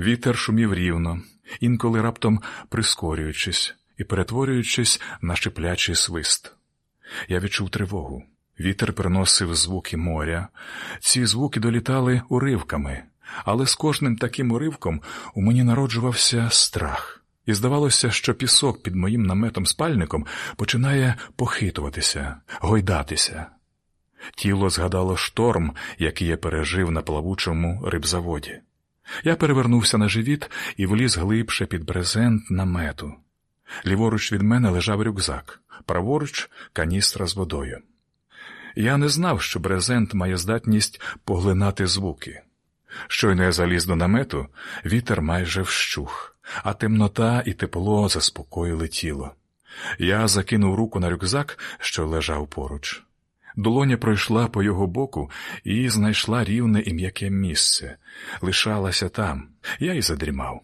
Вітер шумів рівно, інколи раптом прискорюючись і перетворюючись на шиплячий свист. Я відчув тривогу. Вітер приносив звуки моря. Ці звуки долітали уривками, але з кожним таким уривком у мені народжувався страх, і здавалося, що пісок під моїм наметом спальником починає похитуватися, гойдатися. Тіло згадало шторм, який я пережив на плавучому рибзаводі. Я перевернувся на живіт і вліз глибше під брезент намету. Ліворуч від мене лежав рюкзак, праворуч каністра з водою. Я не знав, що брезент має здатність поглинати звуки. Щойно я заліз до намету, вітер майже вщух, а темнота і тепло заспокоїли тіло. Я закинув руку на рюкзак, що лежав поруч. Долоня пройшла по його боку і знайшла рівне і м'яке місце, лишалася там, я й задрімав.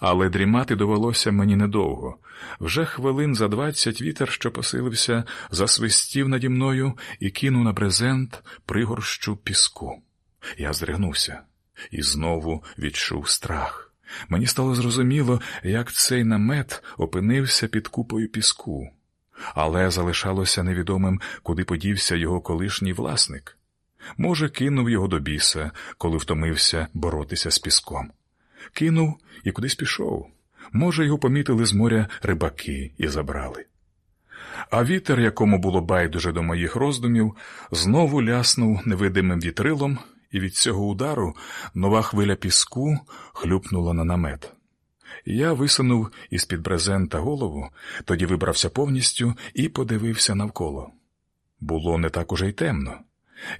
Але дрімати довелося мені недовго. Вже хвилин за двадцять вітер, що посилився, засвистів наді мною і кинув на брезент пригорщу піску. Я здригнувся і знову відчув страх. Мені стало зрозуміло, як цей намет опинився під купою піску, але залишалося невідомим, куди подівся його колишній власник. Може, кинув його до біса, коли втомився боротися з піском кинув і кудись пішов. Може, його помітили з моря рибаки і забрали. А вітер, якому було байдуже до моїх роздумів, знову ляснув невидимим вітрилом, і від цього удару нова хвиля піску хлюпнула на намет. Я висунув із під брезента голову, тоді вибрався повністю і подивився навколо. Було не так уже й темно.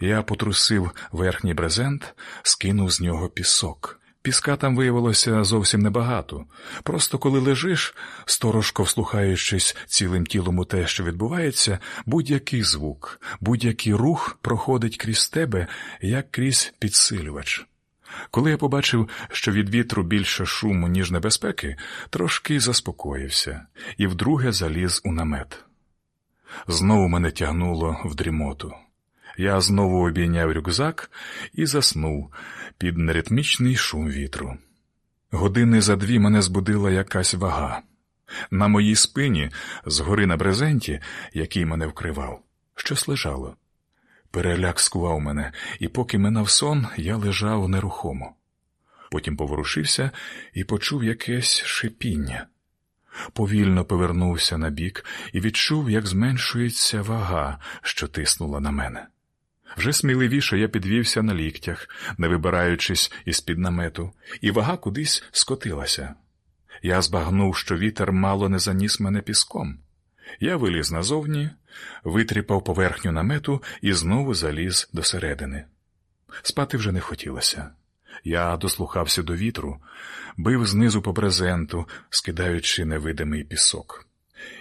Я потрусив верхній брезент, скинув з нього пісок. Піска там виявилося зовсім небагато. Просто коли лежиш, сторожко вслухаючись цілим тілом у те, що відбувається, будь-який звук, будь-який рух проходить крізь тебе, як крізь підсилювач. Коли я побачив, що від вітру більше шуму, ніж небезпеки, трошки заспокоївся і вдруге заліз у намет. Знову мене тягнуло в дрімоту. Я знову обійняв рюкзак і заснув під неритмічний шум вітру. Години за дві мене збудила якась вага. На моїй спині, згори на брезенті, який мене вкривав, щось лежало. Переляк скував мене, і поки минав сон, я лежав нерухомо. Потім поворушився і почув якесь шипіння. Повільно повернувся на бік і відчув, як зменшується вага, що тиснула на мене. Вже сміливіше я підвівся на ліктях, не вибираючись із під намету, і вага кудись скотилася. Я збагнув, що вітер мало не заніс мене піском. Я виліз назовні, витріпав поверхню намету і знову заліз до середини. Спати вже не хотілося. Я дослухався до вітру, бив знизу по брезенту, скидаючи невидимий пісок.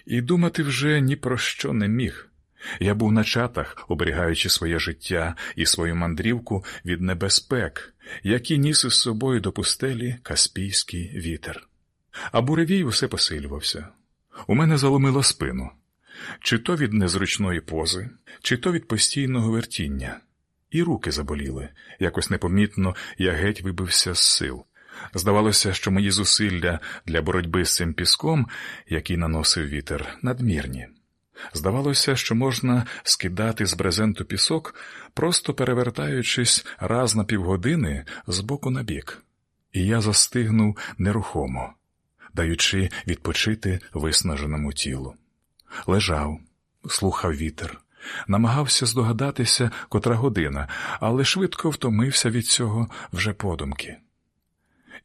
І думати вже ні про що не міг. Я був на чатах, оберігаючи своє життя і свою мандрівку від небезпек, які ніс із собою до пустелі Каспійський вітер. А буревій усе посилювався. У мене заломило спину, чи то від незручної пози, чи то від постійного вертіння, і руки заболіли. Якось непомітно я геть вибився з сил. Здавалося, що мої зусилля для боротьби з цим піском, який наносив вітер, надмірні. Здавалося, що можна скидати з брезенту пісок, просто перевертаючись раз на півгодини з боку на бік, і я застигнув нерухомо, даючи відпочити виснаженому тілу. Лежав, слухав вітер, намагався здогадатися, котра година, але швидко втомився від цього вже подумки.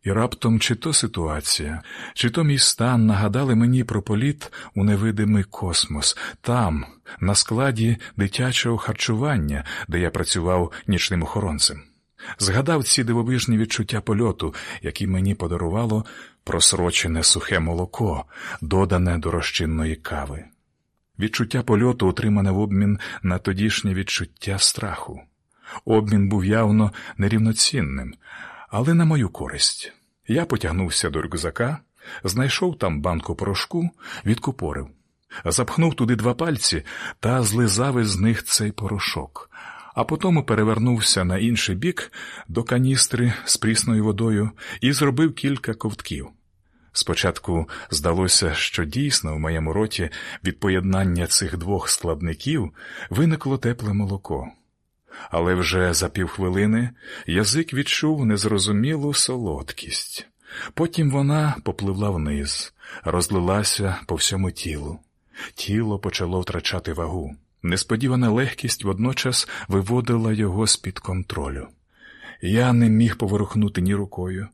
І раптом чи то ситуація, чи то мій стан нагадали мені про політ у невидимий космос, там, на складі дитячого харчування, де я працював нічним охоронцем. Згадав ці дивовижні відчуття польоту, які мені подарувало просрочене сухе молоко, додане до розчинної кави. Відчуття польоту отримане в обмін на тодішнє відчуття страху. Обмін був явно нерівноцінним але на мою користь. Я потягнувся до рюкзака, знайшов там банку порошку, відкупорив, запхнув туди два пальці та злизав із них цей порошок, а потому перевернувся на інший бік до каністри з прісною водою і зробив кілька ковтків. Спочатку здалося, що дійсно в моєму роті від поєднання цих двох складників виникло тепле молоко, але вже за півхвилини язик відчув незрозумілу солодкість. Потім вона попливла вниз, розлилася по всьому тілу. Тіло почало втрачати вагу. Несподівана легкість водночас виводила його з-під контролю. Я не міг поворухнути ні рукою,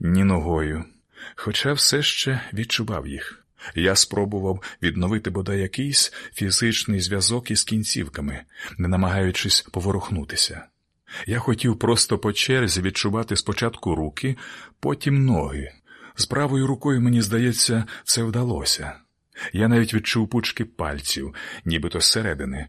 ні ногою, хоча все ще відчував їх. Я спробував відновити бодай якийсь фізичний зв'язок із кінцівками, не намагаючись поворухнутися. Я хотів просто по черзі відчувати спочатку руки, потім ноги. З правою рукою, мені здається, це вдалося. Я навіть відчув пучки пальців, нібито зсередини,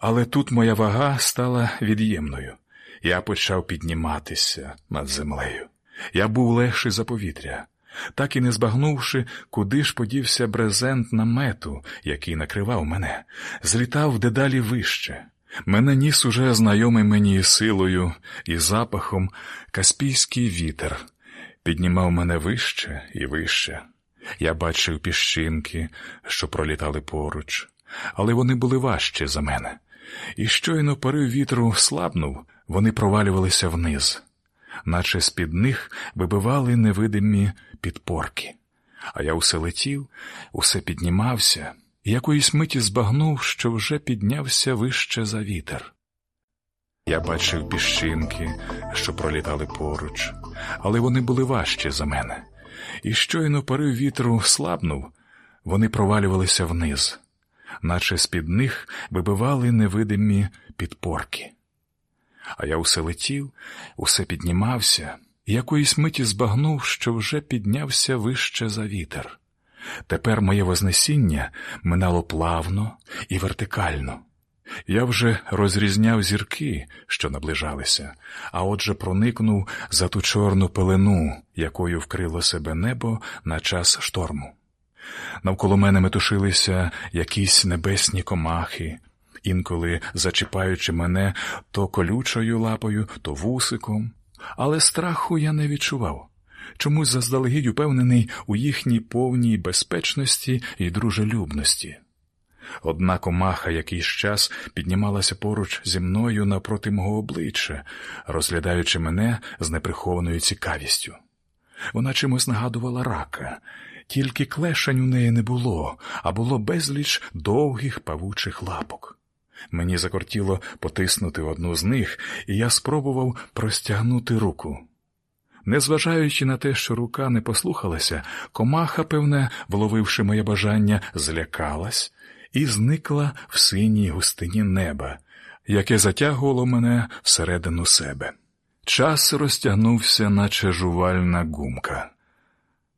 але тут моя вага стала від'ємною. Я почав підніматися над землею. Я був легший за повітря, так і не збагнувши, куди ж подівся брезент намету, який накривав мене, злітав дедалі вище. Мене ніс уже знайомий мені силою і запахом каспійський вітер, піднімав мене вище і вище. Я бачив піщинки, що пролітали поруч, але вони були важчі за мене, і щойно порив вітру слабнув, вони провалювалися вниз, наче з під них вибивали невидимі підпорки. А я усе летів, усе піднімався, і якоїсь миті збагнув, що вже піднявся вище за вітер. Я бачив піщинки, що пролітали поруч, але вони були важчі за мене і щойно порив вітру слабнув, вони провалювалися вниз, наче з під них вибивали невидимі підпорки. А я усе летів, усе піднімався, і якоїсь миті збагнув, що вже піднявся вище за вітер. Тепер моє вознесіння минало плавно і вертикально. Я вже розрізняв зірки, що наближалися, а отже проникнув за ту чорну пелену, якою вкрило себе небо на час шторму. Навколо мене метушилися якісь небесні комахи, інколи зачіпаючи мене то колючою лапою, то вусиком, але страху я не відчував. Чомусь заздалегідь упевнений у їхній повній безпечності і дружелюбності. Одна комаха якийсь час піднімалася поруч зі мною напроти мого обличчя, розглядаючи мене з неприхованою цікавістю. Вона чимось нагадувала рака, тільки клешань у неї не було, а було безліч довгих павучих лапок. Мені закортіло потиснути одну з них, і я спробував простягнути руку. Незважаючи на те, що рука не послухалася, комаха, певне, вловивши моє бажання, злякалась і зникла в синій густині неба, яке затягувало мене всередину себе. Час розтягнувся, наче жувальна гумка.